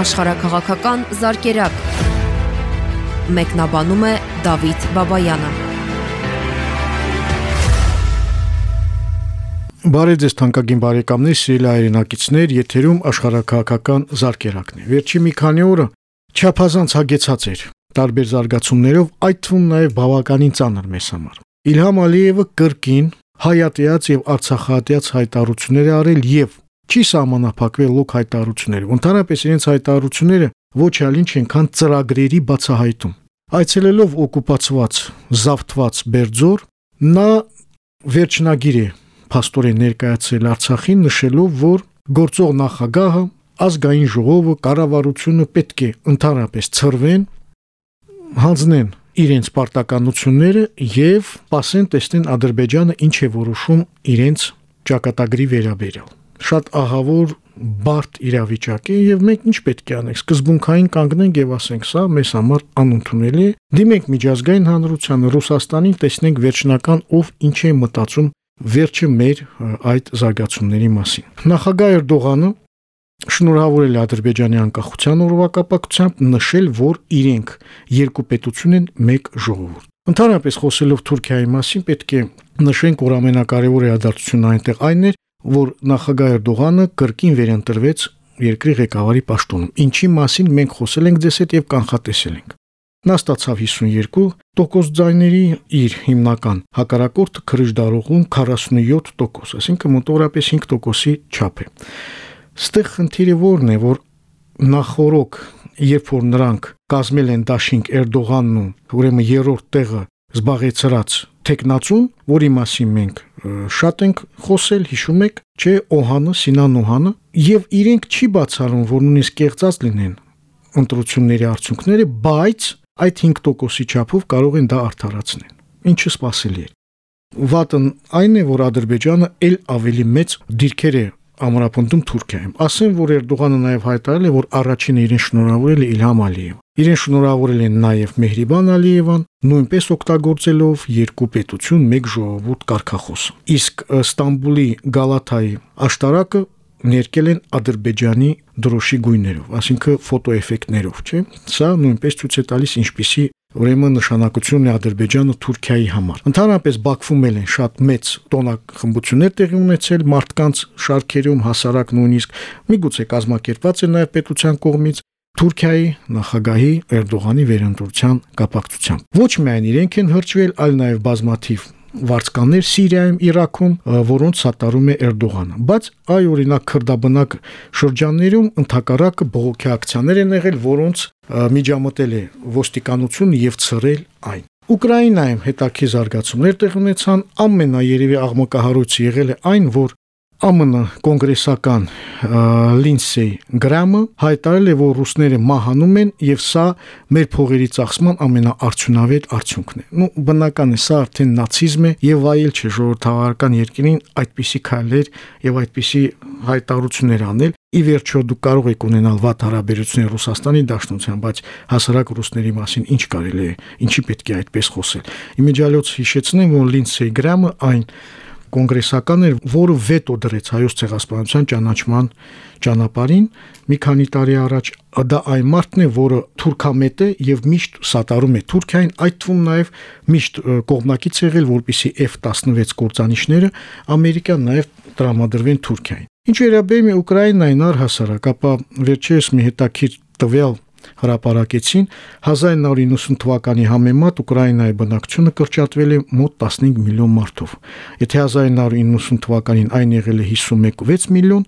աշխարհակղական զարգերակ։ Մեկնաբանում է Դավիթ Բաբայանը։ Բարև ձեզ թանկագին բարեկամներ, սիրելի հայրենակիցներ, եթերում աշխարհակղական զարգերակն է։ Վերջի մի քանի օրը չափազանց հագեցած էր տարբեր զարգացումներով, այդ թվում նաև բավականին ծանր մեզ համար։ Իլհամ Ալիևը կրկին հայատյաց եւ արցախատյաց հայտարարություններ արել եւ չի սահմանափակվել լոկ հայտարարություններով։ Ընդհանրապես իրենց հայտարարությունները ոչ այլ ինչ ենքան ծրագրերի բացահայտում։ Այցելելով օկուպացված, զավթված Բերձոր, նա վերջնագիր է փաստորեն ներկայացրել Արցախին, նշելով, որ գործող նախագահը ազգային ժողովը կառավարությունը պետք է ընդհանրապես ծրվեն, հանձնեն իրենց պարտականությունները եւ պասեն տեսնեն Ադրբեջանը ինչ է որոշում իրենց ճակատագրի վերաբերյալ շատ ահավոր բարդ իրավիճակ է եւ մենք ինչ պետք է անենք սկզբունքային կանգնենք եւ ասենք սա մեզ համար անընդունելի է դիմենք միջազգային հանրությանը Ռուսաստանին տեսնենք վերջնական ով ինչ է մտածում վերջը մեր այդ զարգացումների մասին նախագահ Էրդողանը շնորհավորել Ադրբեջանի անկախության օրվա կապակցությամբ նշել, որ իրենք երկու պետություն են մեկ ժողովուրդ։ Ընդհանրապես խոսելով Թուրքիայի մասին պետք է նշենք, որ ամենակարևոր իրադարձությունն այնտեղ այն էր, որ նախագահ Էրդողանը կրկին վերընտրվեց երկրի ղեկավարի պաշտոնում։ Ինչի մասին մենք խոսել ենք ձեզ հետ եւ կանխատեսել ենք։ Նա ստացավ 52% ձայների իր հիմնական հակարակորդ քրիժդարողում 47%, այսինքն մոտավորապես 5%-ի չափ է։ Ստեղ խնդիրը որն է, որ նախորոք, երբ որ նրանք կազմել են դաշինք Էրդողանն ու ուրեմն երրորդ տեղը զբաղեցրած տեխնացուն, որի մասին մենք շատ ենք խոսել, հիշում եք, չէ, Օհանը, Սինան Օհանը, եւ իրենք չի բացառում, որ նույնիսկ կեղծած լինեն ընտրությունների արդյունքները, բայց այդ 5%-ի չափով կարող են դա արդարացնել։ Ինչը սпасելի է։ Վատն այն է, որ Ադրբեջանը ել ավելի մեծ դիրքեր է ամրապնդում Թուրքիայում։ Ասեմ, որ Էրդողանը նաև հայտարարել է, որ առաջինը իրեն շնորհավորել է Իլհամ Ալիևը։ Իրեն շնորհավորել են նաև Մեհրիբան Ալիևան, նույնպես օգտագործելով երկու պետություն, մեկ ժողովուրդ կարգախոս։ Իսկ Ստամբուլի Գալաթայի աշտարակը ներկել են Ադրբեջանի դրոշի գույներով, ասինքն ֆոտոէֆեկտներով, չէ՞։ Սա նույնպես ցույց է տալիս ինչպիսի ուրեմն նշանակությունն է Ադրբեջանը Թուրքիայի համար։ Ընդհանրապես Բաքվում են շատ մեծ տոնակխմբություններ տեղի ունեցել մարդկանց շարքերում հասարակ նույնիսկ միգուցե կազմակերպված է նաև պետության կողմից Թուրքիայի նախագահի Էրդողանի վերընտրության կապակցությամբ։ Ոչ միայն իրենք են հրճվել, այլ նաև բազմաթիվ վարձկաններ Սիրիայում, Իրաքում, որոնց սատարում է Էրդողանը։ Բայց այ օրինակ քրդաբնակ շրջաններում ընդհակառակը բողոքի ակցիաներ են եղել, որոնց միջամտել է ոստիկանությունը եւ ծրել այն։ Ուկրաինայում հետաքի զարգացումներ տեղ ունեցան, ամենաերևի աղմկահարույցը եղել է այն, որ ԱՄՆ կոնգրեսական Լինսեյ Գրամը հայտարարել է, որ ռուսները մահանում են եւ սա մեր փողերի ծախսման ամենաարդյունավետ արդյունքն է։ Ну բնական է, սա արդեն նացիզմ է եւ այլ չէ ժողովրդավարական երկրին այդպիսի քայլեր եւ այդպիսի հայտարարություններ անել։ Ի վերջո դուք կարող եք ունենալ վատ հարաբերություններ Ռուսաստանի Դաշնության, բայց հասարակ ռուսների մասին ինչ կարելի է, ինչի պետք է այդպես խոսել։ Իմիջիալոց հիշեցնեմ, որ Լինսեյ Գրամը այն կոնգրեսական էր, որը վետո դրեց հայոց ցեղասպանության ճանաչման ճանապարհին մի քանի տարի առաջ դա այն մարդն է, որը թուրքամետ է եւ միշտ սատարում է Թուրքիային, այդ թվում նաեւ միշտ կողմնակից եղել, որպիսի F16 կործանիչները ամերիկան նաեւ տրամադրվեն Թուրքիային։ Ինչ վերաբերում է Ուկրաինային առհասարակ, ապա վերջերս մի հետաքրիր տվյալ հրապարակեցին 1990 թվականի համեմատ Ուկրաինայի բնակչությունը կրճատվել է մոտ 15 միլիոն մարդով։ Եթե 1990 թվականին այն եղել է 51.6 միլիոն,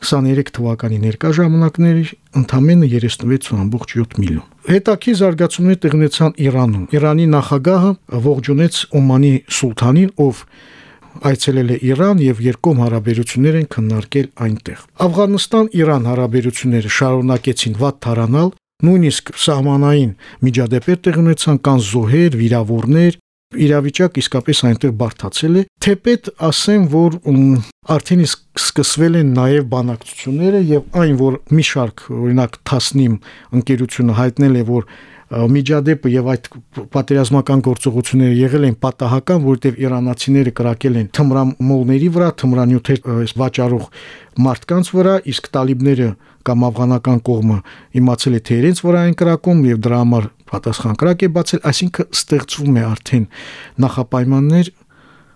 23 թվականի ներկա ժամանակների ընդամենը 36.7 միլիոն։ Հետաքի զարգացումներ տեղնեցան Իրանում։ Իրանի նախագահը ողջունեց Օմանի սուլթանին, ով այցելել է Իրան եւ երկկողմ հարաբերություններ են քննարկել այնտեղ։ Աֆղանստան-Իրան հարաբերությունները շարունակեցին վատ թարանալ, նույնիսկ սահմանային միջադեպեր տեղ ունեցան կան զոհեր, վիրավորներ, իրավիճակ իսկապես այնտեղ բարթացել է թեպետ ասեմ որ արդեն իսկ սկսվել են նաև բանակցությունները եւ այն որ մի շարք օրինակ Թասնիմ ընկերությունը հայտնել է որ միջադեպը եւ այդ պատերազմական գործողությունները եղել են պատահական, որտեղ իրանացիները կրակել են թմրամոլների վրա, թմրանյութեր վաճառող մարդկանց վրա, իսկ տալիբները կամ աֆղանական կողմը իմացել է թե իրենց վրա են կրակում եւ դրա համար պատասխան կրակ է բացել, այսինքն ստեղծվում է արդեն նախապայմաններ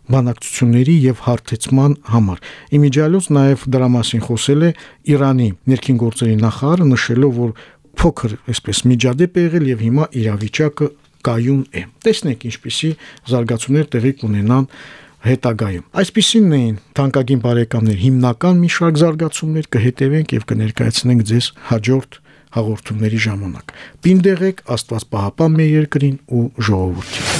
բանակցությունների եւ հարթեցման համար։ Իմիջիալոց նաեւ դրա մասին խոսել է Իրանի ներքին գործերի նախարարը նշելով, որ փոքր այսպես միջադեպ է եղել եւ հիմա իրավիճակը կայուն է։ Տեսնենք ինչպիսի զարգացումներ տեղի կունենան հետագայում։ Այսպիսինն էին թանկագին բարեկամներ հիմնական մի շարք զարգացումներ կհետևենք եւ կներկայացնենք ձեզ հաջորդ հաղորդումների ժամանակ։ Պինդեղեք Աստված պահապան մեր երկրին ու ժողովրդին։